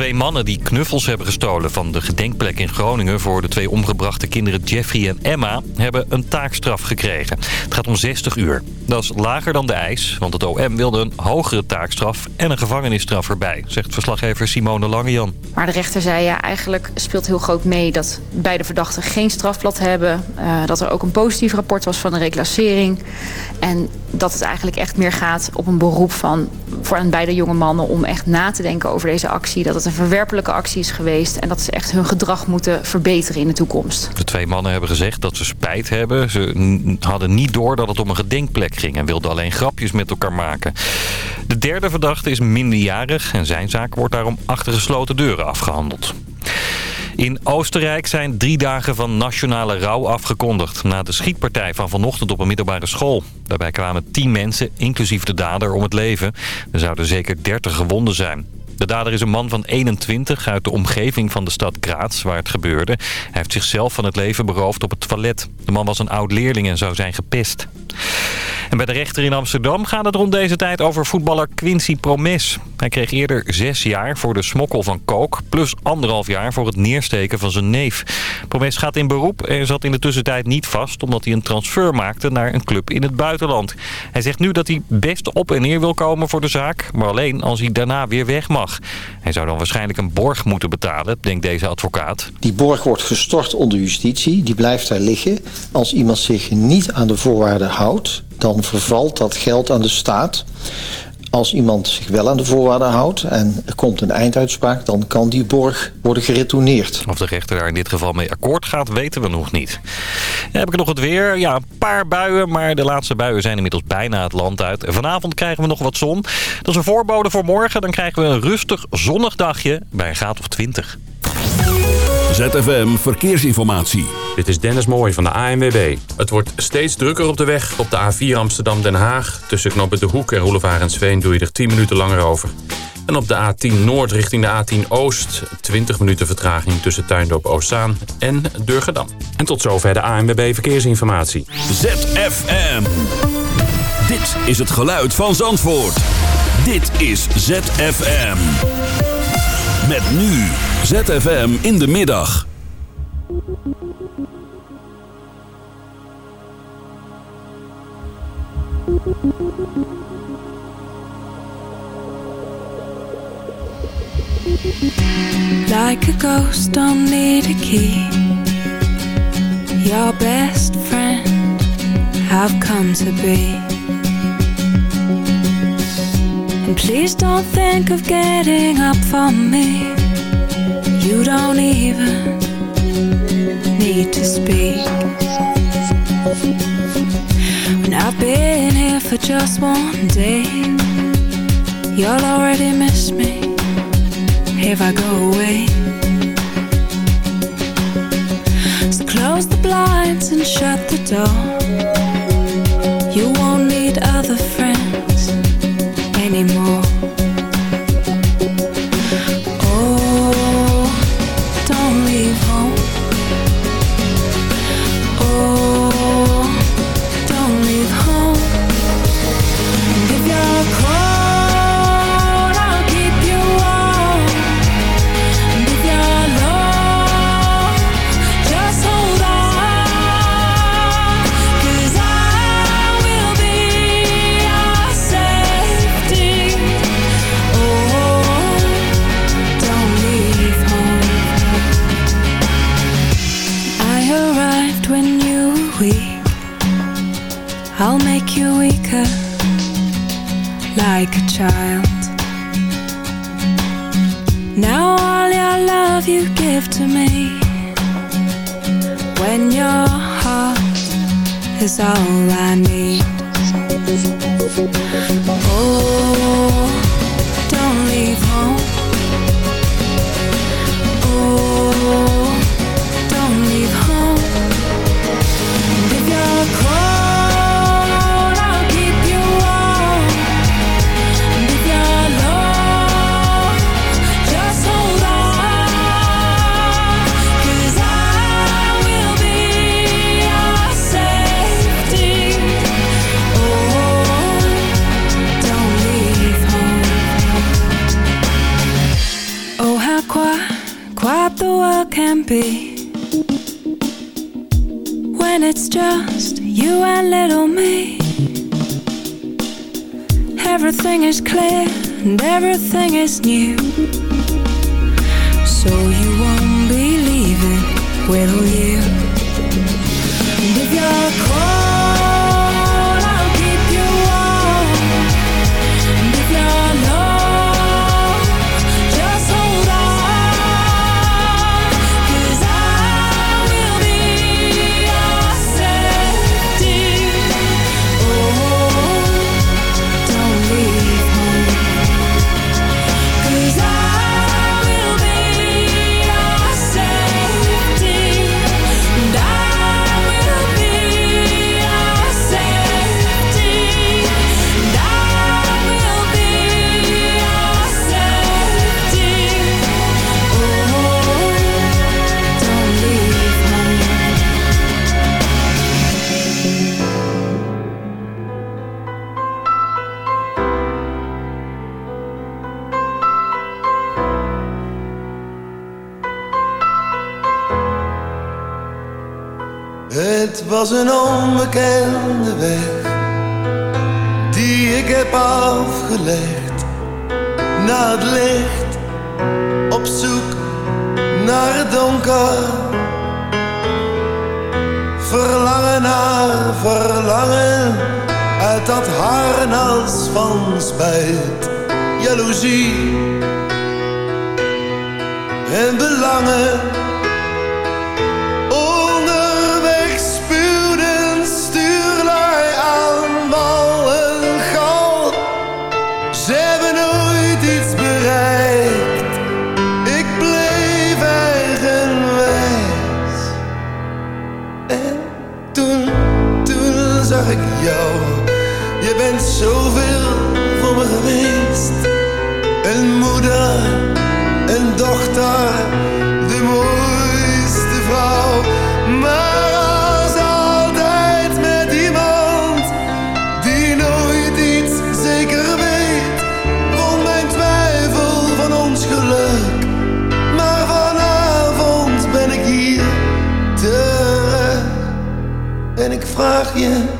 Twee mannen die knuffels hebben gestolen van de gedenkplek in Groningen... voor de twee omgebrachte kinderen Jeffrey en Emma... hebben een taakstraf gekregen. Het gaat om 60 uur. Dat is lager dan de eis, want het OM wilde een hogere taakstraf... en een gevangenisstraf erbij, zegt verslaggever Simone Langejan. Maar de rechter zei ja, eigenlijk speelt heel groot mee... dat beide verdachten geen strafblad hebben. Uh, dat er ook een positief rapport was van de reclassering. En dat het eigenlijk echt meer gaat op een beroep van voor aan beide jonge mannen om echt na te denken over deze actie. Dat het verwerpelijke actie is geweest en dat ze echt hun gedrag moeten verbeteren in de toekomst. De twee mannen hebben gezegd dat ze spijt hebben. Ze hadden niet door dat het om een gedenkplek ging en wilden alleen grapjes met elkaar maken. De derde verdachte is minderjarig en zijn zaak wordt daarom achter gesloten deuren afgehandeld. In Oostenrijk zijn drie dagen van nationale rouw afgekondigd... na de schietpartij van vanochtend op een middelbare school. Daarbij kwamen tien mensen, inclusief de dader, om het leven. Er zouden zeker 30 gewonden zijn. De dader is een man van 21 uit de omgeving van de stad Graz waar het gebeurde. Hij heeft zichzelf van het leven beroofd op het toilet. De man was een oud-leerling en zou zijn gepest. En bij de rechter in Amsterdam gaat het rond deze tijd over voetballer Quincy Promes. Hij kreeg eerder zes jaar voor de smokkel van kook... plus anderhalf jaar voor het neersteken van zijn neef. Promes gaat in beroep en zat in de tussentijd niet vast... omdat hij een transfer maakte naar een club in het buitenland. Hij zegt nu dat hij best op en neer wil komen voor de zaak... maar alleen als hij daarna weer weg mag. Hij zou dan waarschijnlijk een borg moeten betalen, denkt deze advocaat. Die borg wordt gestort onder justitie. Die blijft daar liggen. Als iemand zich niet aan de voorwaarden houdt dan vervalt dat geld aan de staat. Als iemand zich wel aan de voorwaarden houdt en er komt een einduitspraak... dan kan die borg worden geretourneerd. Of de rechter daar in dit geval mee akkoord gaat, weten we nog niet. Dan heb ik nog het weer. Ja, een paar buien, maar de laatste buien zijn inmiddels bijna het land uit. vanavond krijgen we nog wat zon. Dat is een voorbode voor morgen. Dan krijgen we een rustig zonnig dagje bij een graad of 20. ZFM Verkeersinformatie. Dit is Dennis Mooij van de ANWB. Het wordt steeds drukker op de weg. Op de A4 Amsterdam-Den Haag. Tussen knoppen De Hoek en Roelevaar en Sveen doe je er 10 minuten langer over. En op de A10 Noord richting de A10 Oost. 20 minuten vertraging tussen Tuindorp Oostzaan en Durgedam. En tot zover de ANWB Verkeersinformatie. ZFM. Dit is het geluid van Zandvoort. Dit is ZFM. Met nu ZFM in de middag. Like a ghost, don't need a key. Your best friend I've come to be. And please don't think of getting up for me. You don't even need to speak. When I've been here for just one day, you'll already miss me if I go away. So close the blinds and shut the door. Ik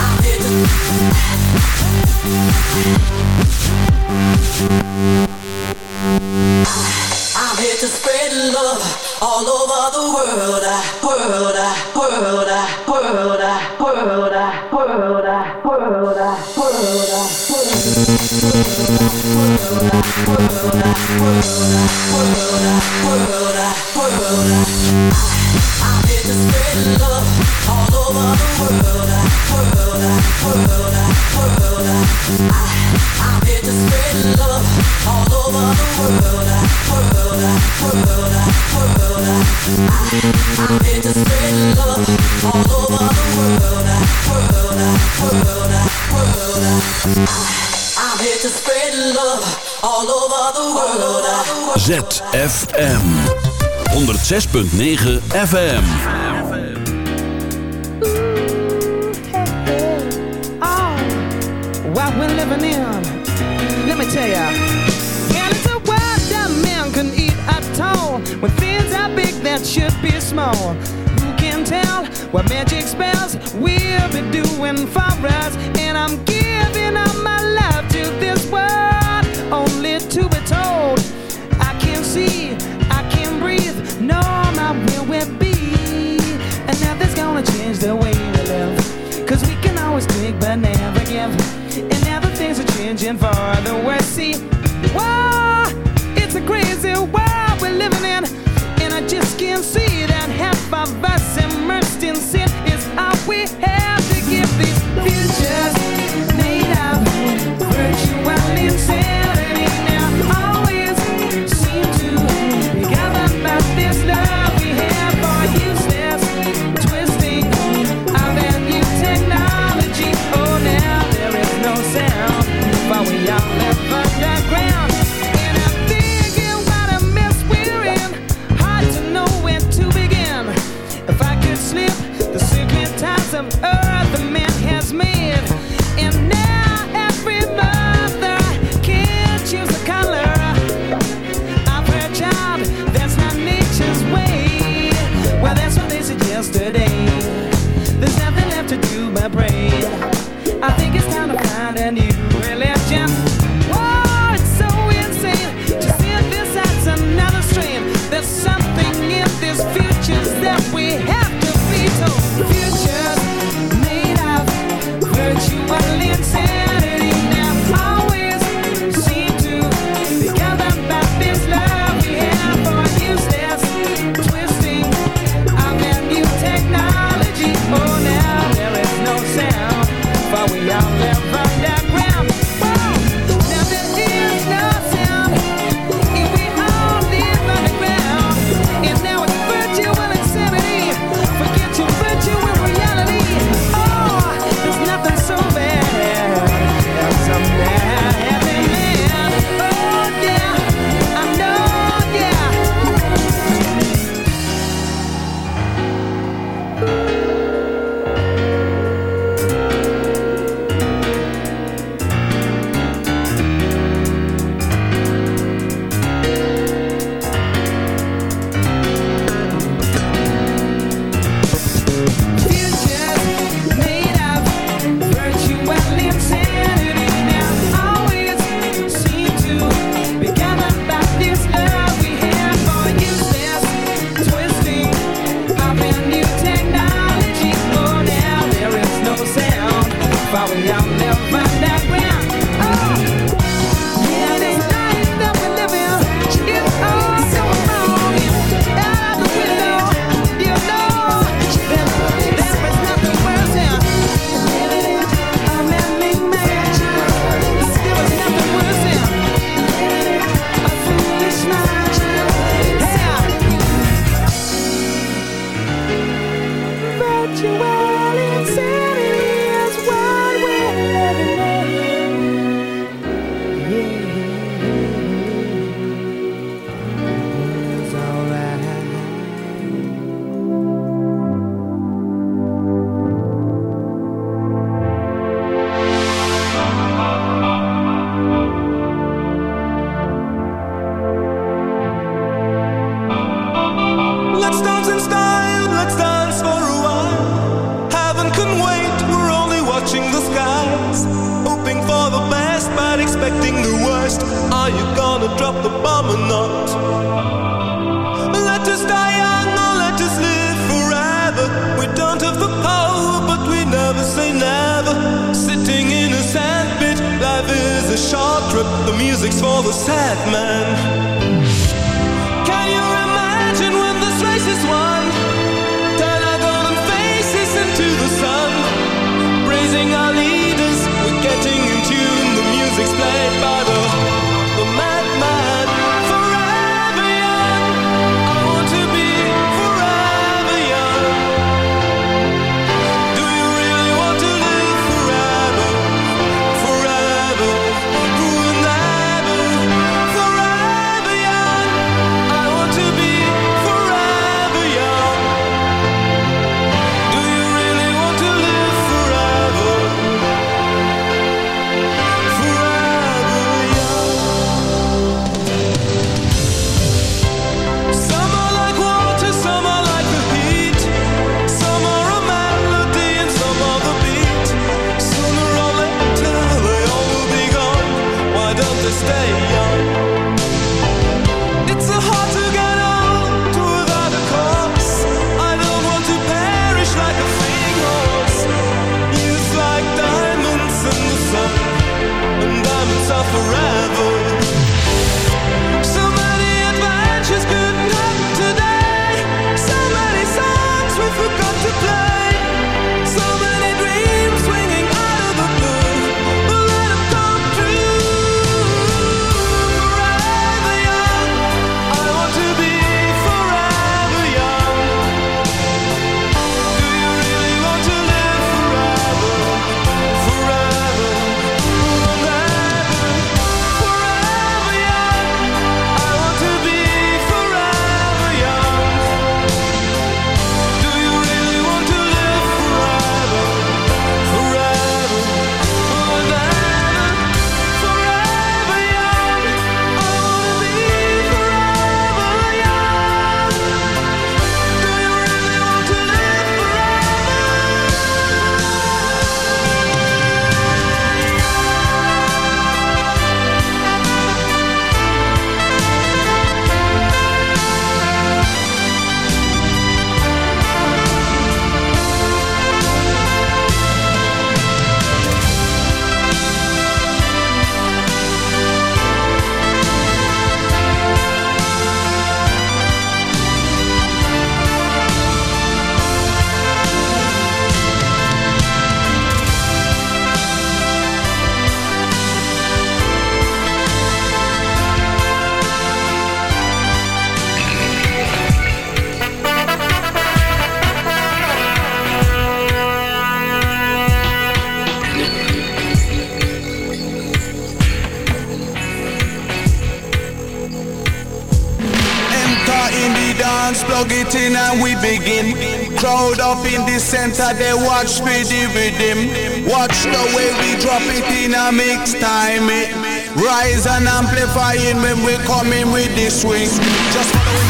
I did. ZFM 106.9 FM. what we're living in. Let me tell ya. And it's a world that man can eat at all. When things are big that should be small. Who can tell what magic spells we'll be doing for us? And I'm giving up begin. Crowd up in the center, they watch me with rhythm. Watch the way we drop it in a mix time. It rise and amplifying when we coming with the swing. Just.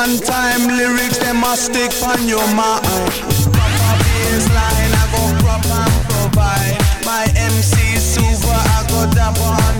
One time lyrics, they must stick on your mind. Proper bass line, I go proper provide. My MC super, I go dapper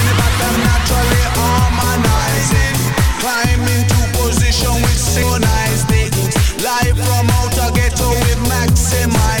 in my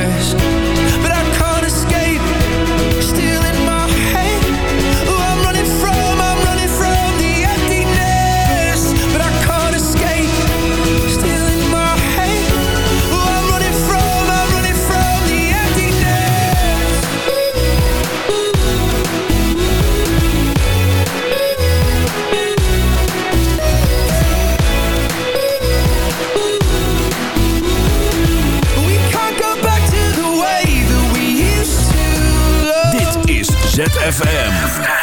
ZFM.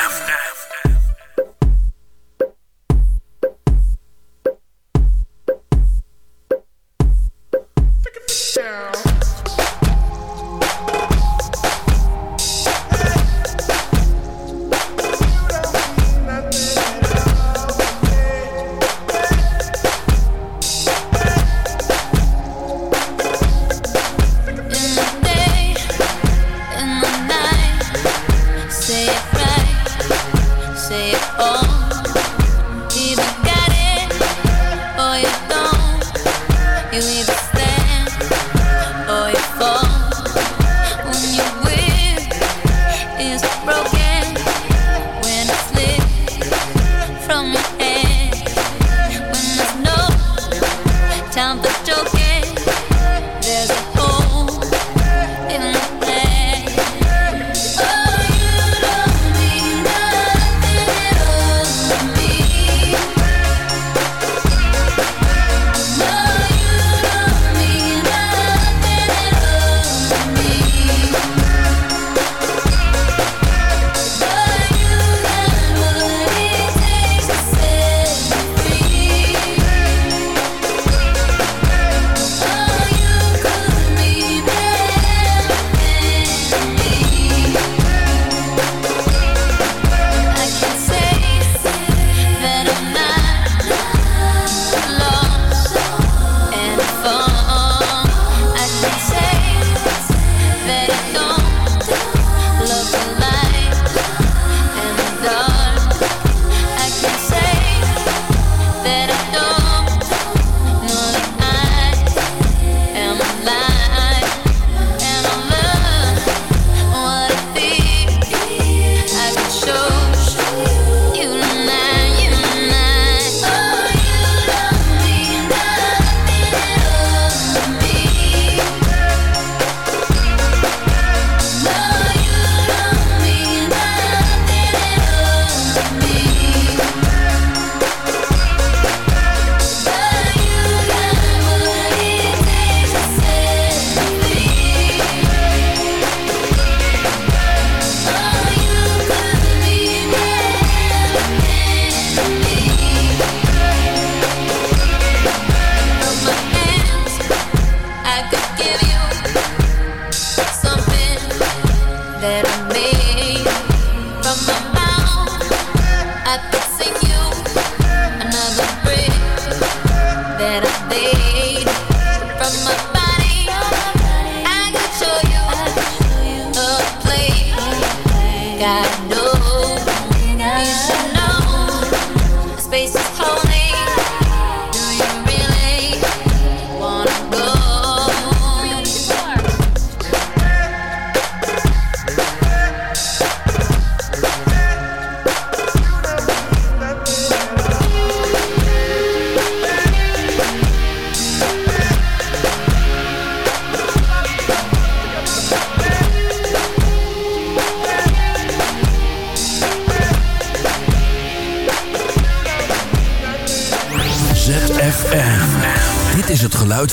face is home.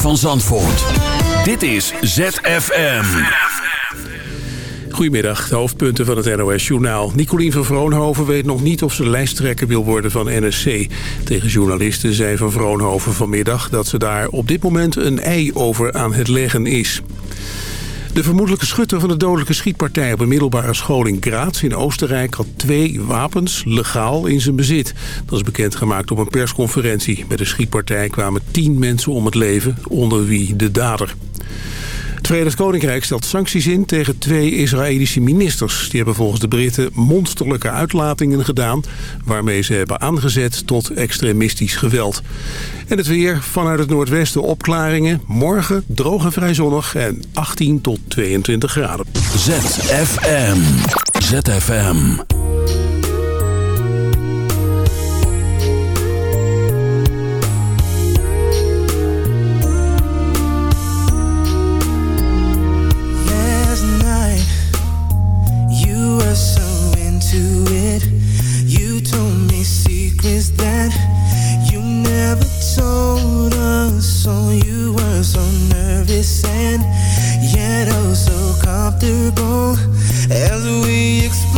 Van Zandvoort. Dit is ZFM. Goedemiddag, de hoofdpunten van het NOS-journaal. Nicolien van Vroonhoven weet nog niet of ze lijsttrekker wil worden van NSC. Tegen journalisten zei van Vroonhoven vanmiddag dat ze daar op dit moment een ei over aan het leggen is. De vermoedelijke schutter van de dodelijke schietpartij op een middelbare school in Graz in Oostenrijk had twee wapens legaal in zijn bezit. Dat is bekendgemaakt op een persconferentie. Bij de schietpartij kwamen tien mensen om het leven, onder wie de dader. Het Verenigd Koninkrijk stelt sancties in tegen twee Israëlische ministers. Die hebben volgens de Britten monsterlijke uitlatingen gedaan... waarmee ze hebben aangezet tot extremistisch geweld. En het weer vanuit het noordwesten opklaringen. Morgen droog en vrij zonnig en 18 tot 22 graden. ZFM. ZFM. Secrets that you never told us. So you were so nervous and yet oh so comfortable as we explore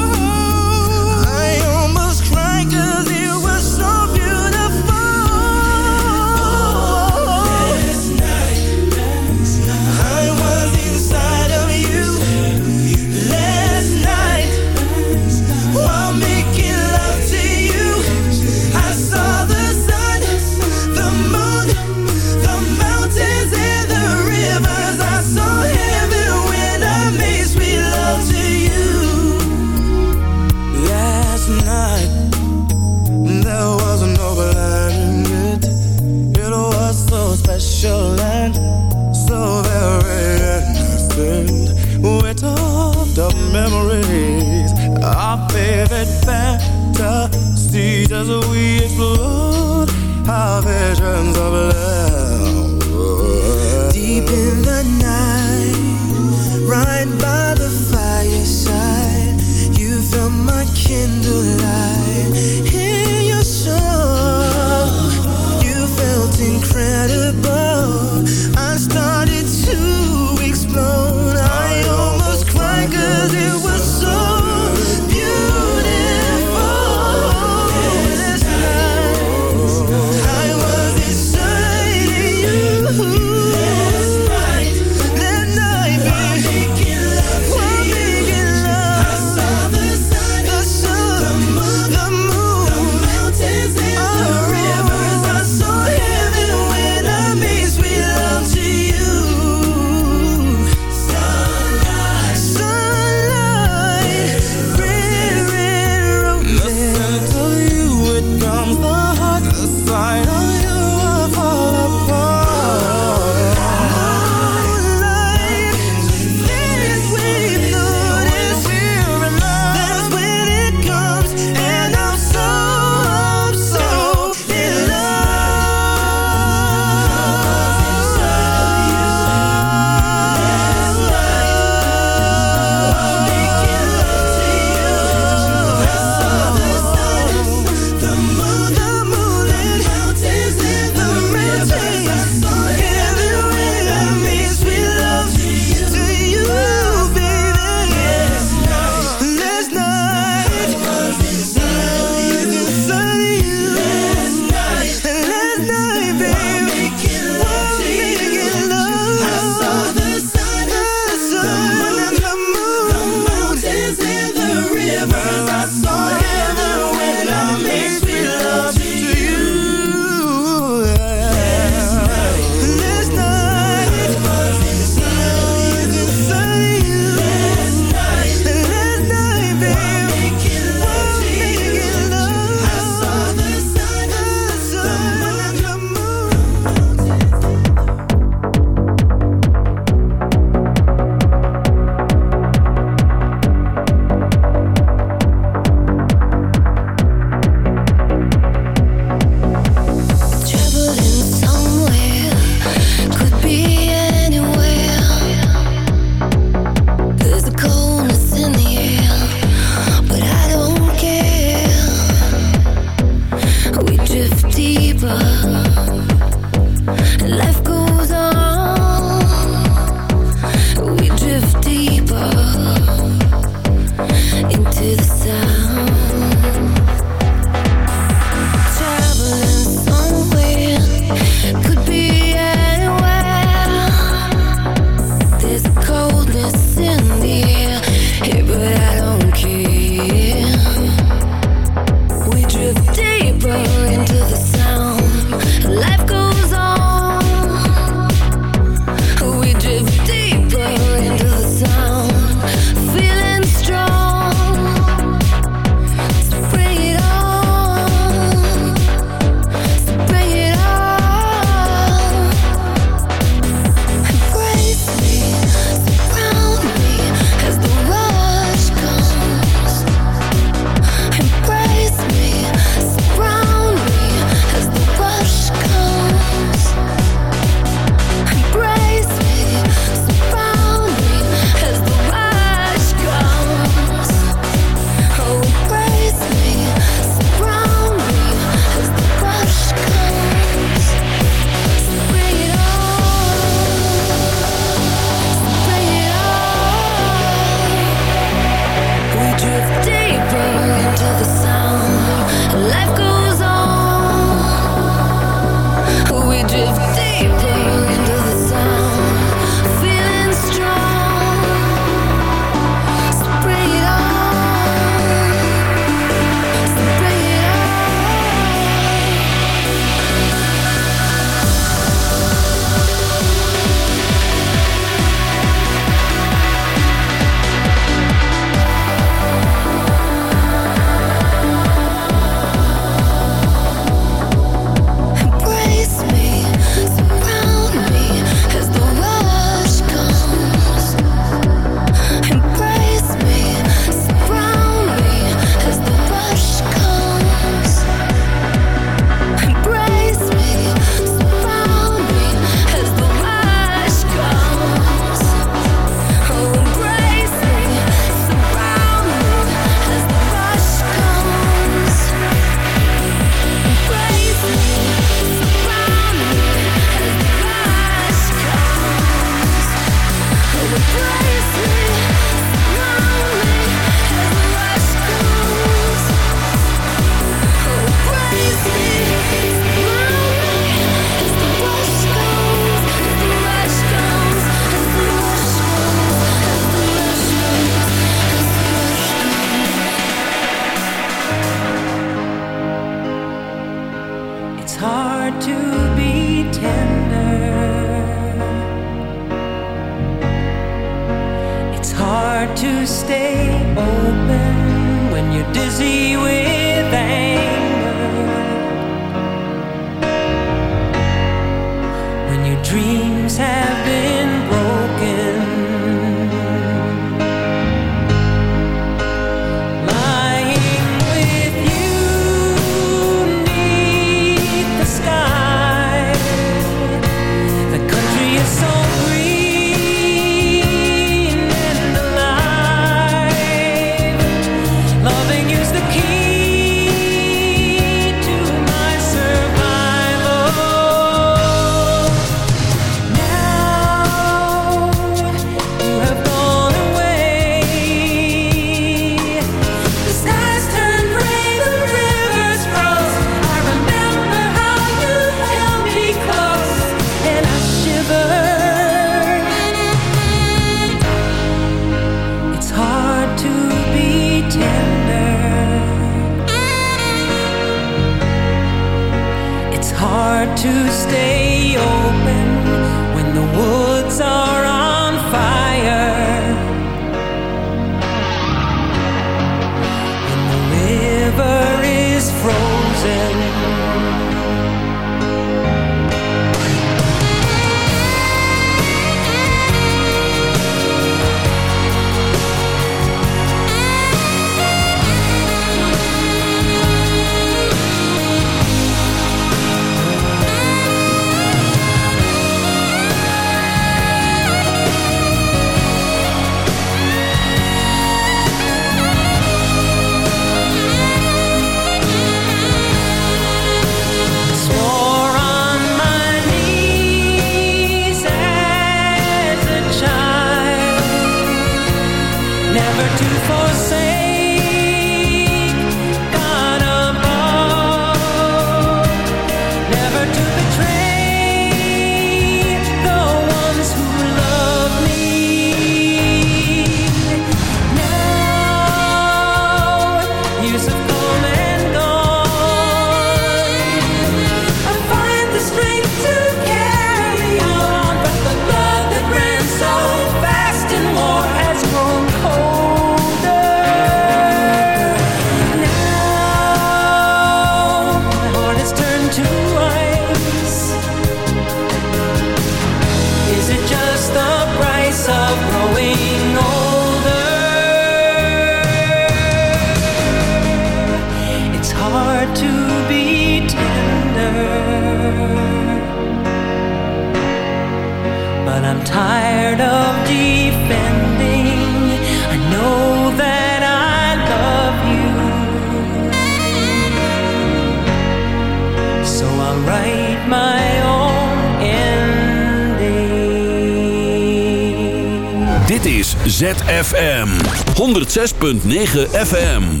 ZFM 106.9 FM.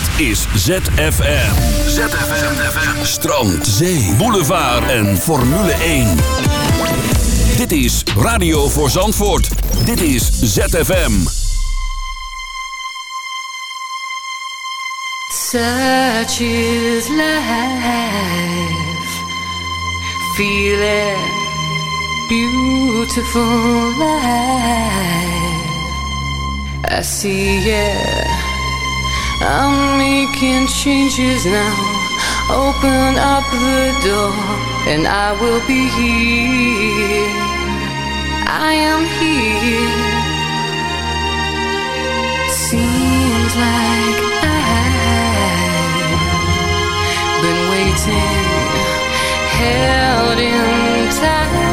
Dit is ZFM. ZFM. Strand, zee, boulevard en Formule 1. Dit is Radio voor Zandvoort. Dit is ZFM. Such is life. Feel. Beautiful life. I see it. I'm making changes now. Open up the door, and I will be here. I am here. Seems like I've been waiting, held in time.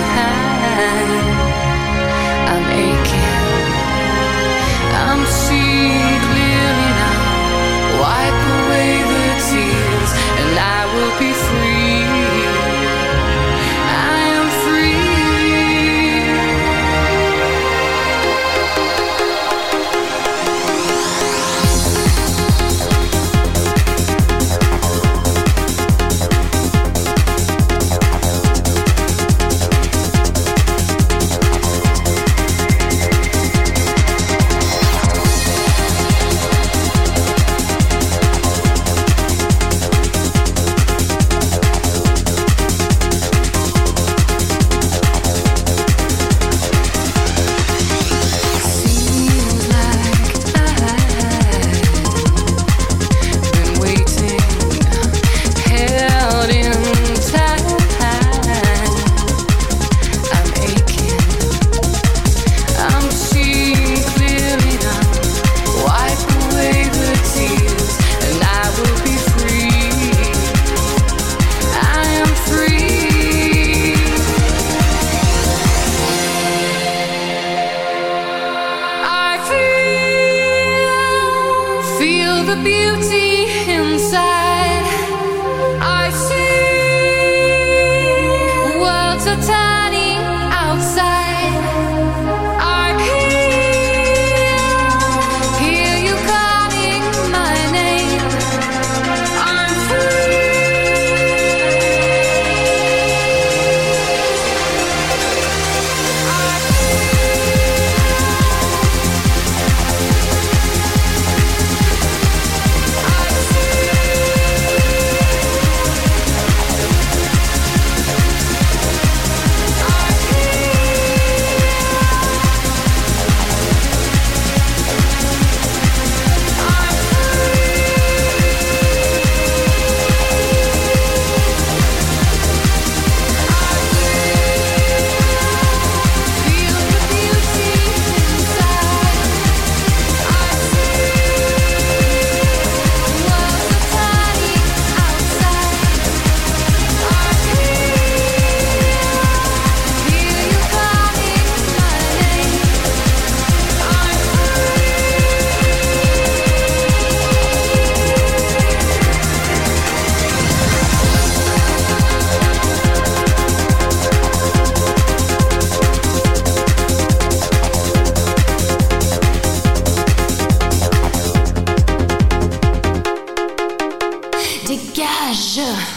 Dégage!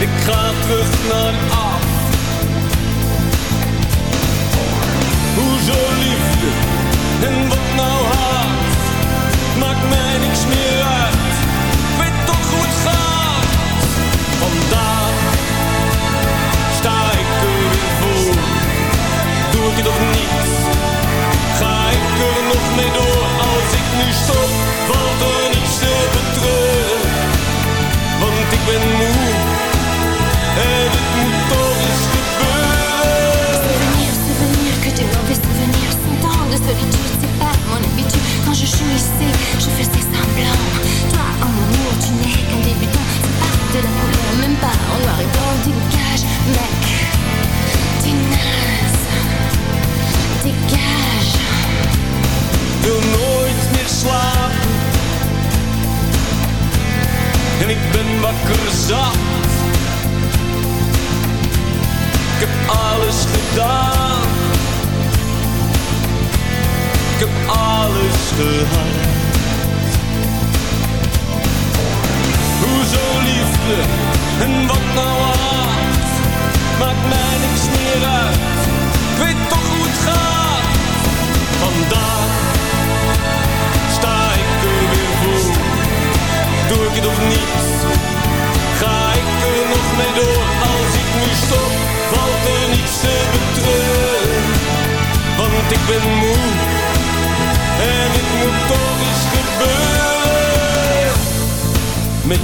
Ik ga terug naar af. Hoezo liefde en wat nou haat? Maakt mij niks meer uit. Toch hoe het. Vandaag sta ik er voor. Doe ik het of niet? Ga ik er nog mee door? Als ik nu stop, je jouissais, je faisais semblant. Toi, en mon amour, tu n'es qu'un débutant. C'est pas de la couleur, même pas en noir et blanc. Dégage, mec, t'es naze. Dégage. wil nooit meer slapen. En ik ben wakker zat. Ik heb alles gedaan ik heb alles gehad. Hoezo liefde? En wat nou haat, maakt mij niks meer uit.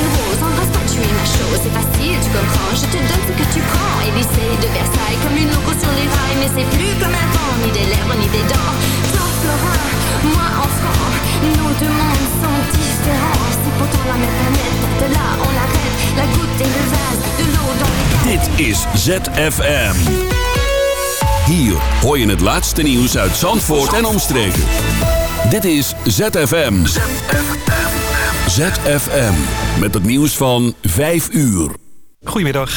une rose, embrasse-moi, tu es ma chose C'est facile, tu comprends, je te donne ce que tu prends Élysée de Versailles, comme une loco sur les rails Mais c'est plus comme avant, ni des lèvres, ni des dents Toi, Florin, moi, enfant Nos deux mondes sont différents C'est pourtant la même planète, de là, on arrête La goutte et le vase, de l'eau dans les Dit is ZFM. Hier hoor je het laatste nieuws uit Zandvoort en omstreken. Dit is ZFM. ZFM. Met het nieuws van 5 uur. Goedemiddag.